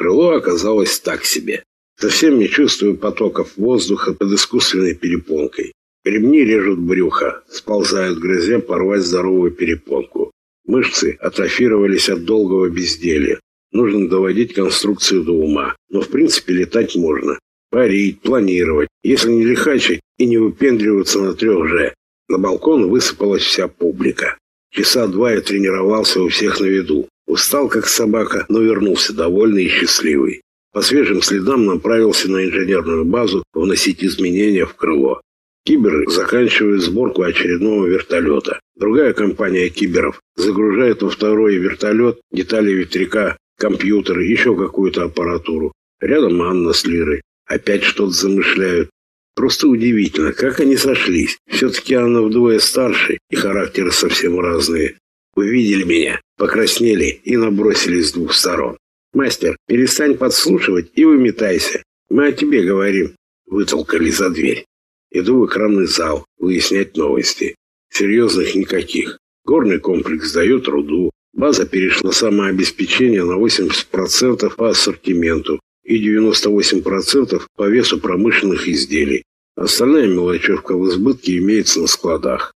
Крыло оказалось так себе. Совсем не чувствую потоков воздуха под искусственной перепонкой. Ремни режут брюхо, сползают, грозя порвать здоровую перепонку. Мышцы атрофировались от долгого безделья. Нужно доводить конструкцию до ума. Но в принципе летать можно. Парить, планировать. Если не лихачить и не выпендриваться на трех же. На балкон высыпалась вся публика. Часа два я тренировался у всех на виду. Устал как собака, но вернулся довольный и счастливый. По свежим следам направился на инженерную базу вносить изменения в крыло. Киберы заканчивают сборку очередного вертолета. Другая компания киберов загружает во второй вертолет детали ветряка, компьютер, еще какую-то аппаратуру. Рядом Анна с Лирой. Опять что-то замышляют. Просто удивительно, как они сошлись. Все-таки Анна вдвое старше, и характеры совсем разные. Увидели меня, покраснели и набросились с двух сторон. «Мастер, перестань подслушивать и выметайся. Мы о тебе говорим». Вытолкали за дверь. Иду в экранный зал, выяснять новости. Серьезных никаких. Горный комплекс дает руду. База перешла самообеспечение на 80% по ассортименту и 98% по весу промышленных изделий. Остальная мелочевка в избытке имеется на складах.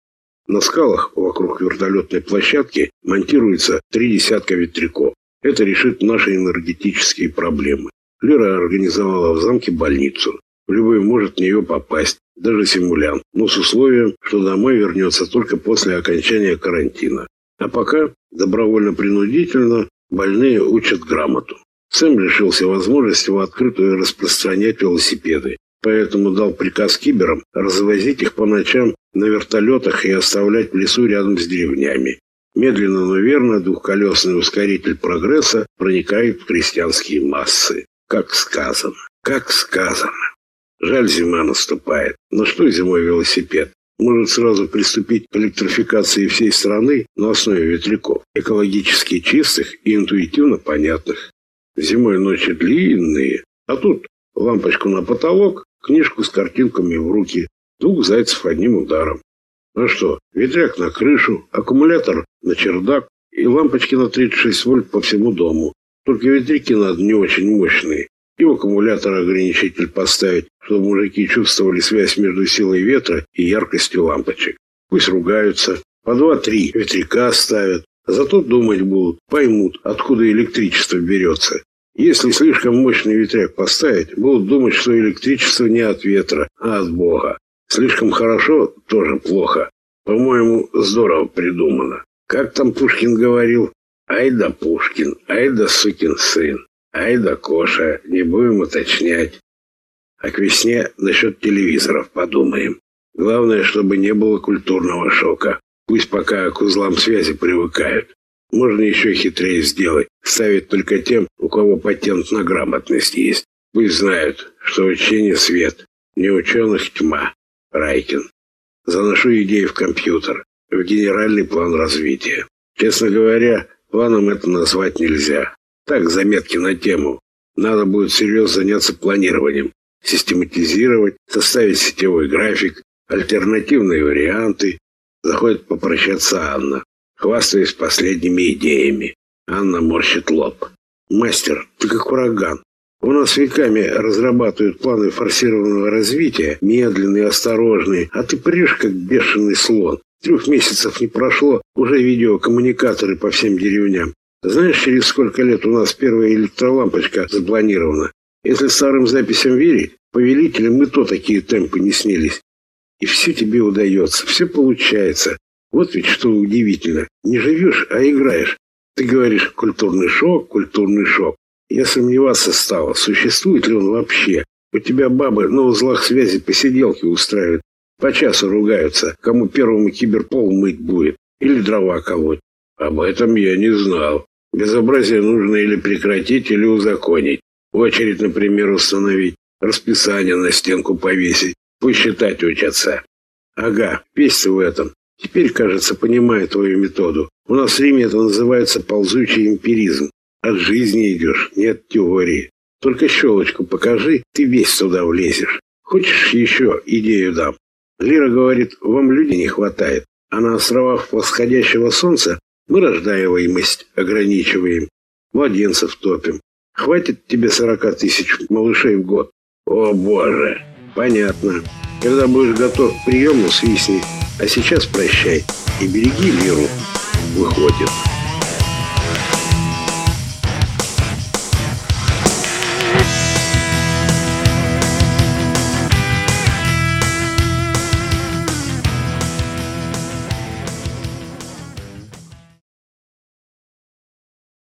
На скалах вокруг вертолетной площадки монтируется три десятка ветряков. Это решит наши энергетические проблемы. Лера организовала в замке больницу. Любой может в нее попасть, даже симулянт, но с условием, что домой вернется только после окончания карантина. А пока, добровольно-принудительно, больные учат грамоту. Сэм лишился возможности в открытую распространять велосипеды, поэтому дал приказ киберам развозить их по ночам на вертолетах и оставлять в лесу рядом с деревнями. Медленно, но верно двухколесный ускоритель прогресса проникает в крестьянские массы. Как сказано, как сказано. Жаль, зима наступает. Но что зимой велосипед? Может сразу приступить к электрификации всей страны на основе ветряков, экологически чистых и интуитивно понятных. Зимой ночи длинные, а тут лампочку на потолок, книжку с картинками в руки, двух зайцев одним ударом. А что, ветряк на крышу, аккумулятор на чердак и лампочки на 36 вольт по всему дому. Только ветряки надо не очень мощные. И в аккумулятор ограничитель поставить, чтобы мужики чувствовали связь между силой ветра и яркостью лампочек. Пусть ругаются, по два-три ветряка ставят, зато думать будут, поймут, откуда электричество берется. Если слишком мощный ветряк поставить, будут думать, что электричество не от ветра, а от Бога. Слишком хорошо тоже плохо. По-моему, здорово придумано. Как там Пушкин говорил? Ай да Пушкин, ай да сукин сын, ай да Коша, не будем уточнять. А к весне насчет телевизоров подумаем. Главное, чтобы не было культурного шока. Пусть пока к узлам связи привыкают. Можно еще хитрее сделать. Ставить только тем, у кого патент на грамотность есть. Пусть знают, что учение свет, не ученых тьма. Райкин. Заношу идеи в компьютер, в генеральный план развития. Честно говоря, планом это назвать нельзя. Так, заметки на тему. Надо будет серьезно заняться планированием, систематизировать, составить сетевой график, альтернативные варианты. Заходит попрощаться Анна, хвастаясь последними идеями. Анна морщит лоб. «Мастер, ты как ураган. У нас веками разрабатывают планы форсированного развития, медленные, осторожные, а ты прешь, как бешеный слон. Трех месяцев не прошло, уже видеокоммуникаторы по всем деревням. Знаешь, через сколько лет у нас первая электролампочка запланирована? Если старым записям верить, повелителям мы то такие темпы не снились. И все тебе удается, все получается. Вот ведь что удивительно. Не живешь, а играешь. Ты говоришь, культурный шок, культурный шок. Я сомневаться стала, существует ли он вообще. У тебя бабы на узлах связи посиделки устраивают. По часу ругаются, кому первому киберпол мыть будет. Или дрова колоть. Об этом я не знал. Безобразие нужно или прекратить, или узаконить. Очередь, например, установить. Расписание на стенку повесить. Пусть считать учатся. Ага, весь в этом. Теперь, кажется, понимаю твою методу. У нас в Риме это называется ползучий эмпиризм. От жизни идешь, нет теории. Только щелочку покажи, ты весь туда влезешь. Хочешь еще идею дам? Лира говорит, вам людей не хватает, а на островах восходящего солнца мы рождаемость ограничиваем, младенцев топим. Хватит тебе сорока тысяч малышей в год? О, боже. Понятно. Когда будешь готов к приему, свистни. А сейчас прощай и береги Лиру. Выходит.